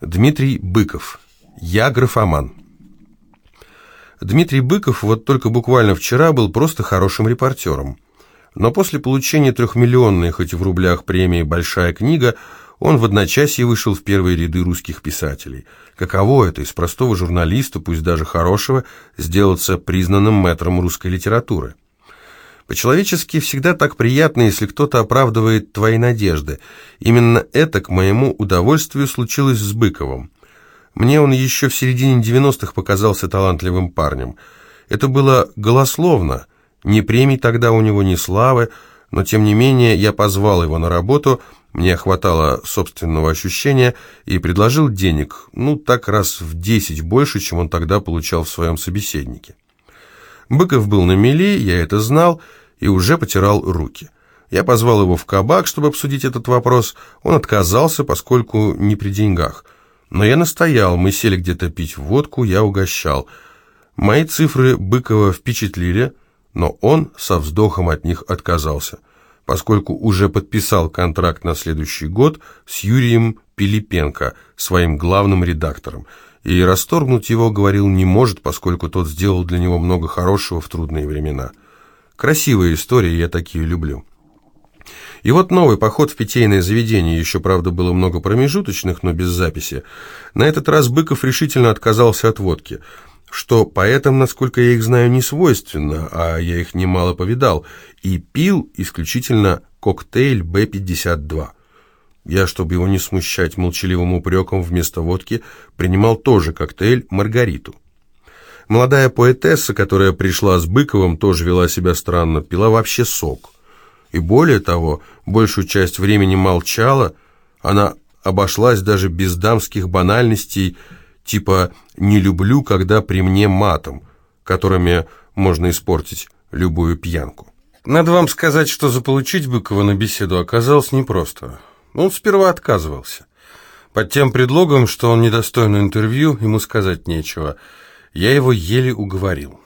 Дмитрий Быков. Я графоман. Дмитрий Быков вот только буквально вчера был просто хорошим репортером. Но после получения трехмиллионной, хоть в рублях, премии «Большая книга», он в одночасье вышел в первые ряды русских писателей. Каково это, из простого журналиста, пусть даже хорошего, сделаться признанным мэтром русской литературы? По-человечески всегда так приятно, если кто-то оправдывает твои надежды. Именно это, к моему удовольствию, случилось с Быковым. Мне он еще в середине 90-х показался талантливым парнем. Это было голословно. Ни премий тогда у него, ни славы, но тем не менее я позвал его на работу, мне хватало собственного ощущения, и предложил денег, ну так раз в 10 больше, чем он тогда получал в своем собеседнике. Быков был на мели, я это знал, и уже потирал руки. Я позвал его в кабак, чтобы обсудить этот вопрос. Он отказался, поскольку не при деньгах. Но я настоял, мы сели где-то пить водку, я угощал. Мои цифры Быкова впечатлили, но он со вздохом от них отказался, поскольку уже подписал контракт на следующий год с Юрием Пилипенко, своим главным редактором, и расторгнуть его, говорил, не может, поскольку тот сделал для него много хорошего в трудные времена. Красивые истории, я такие люблю. И вот новый поход в питейное заведение, еще, правда, было много промежуточных, но без записи. На этот раз Быков решительно отказался от водки, что поэтам, насколько я их знаю, не свойственно, а я их немало повидал, и пил исключительно коктейль Б-52. Я, чтобы его не смущать молчаливым упреком вместо водки, принимал тоже коктейль «Маргариту». Молодая поэтесса, которая пришла с Быковым, тоже вела себя странно, пила вообще сок. И более того, большую часть времени молчала, она обошлась даже без дамских банальностей, типа «не люблю, когда при мне матом», которыми можно испортить любую пьянку. Надо вам сказать, что заполучить Быкова на беседу оказалось непросто. Он сперва отказывался. Под тем предлогом, что он недостоин интервью, ему сказать нечего – я его еле уговорил.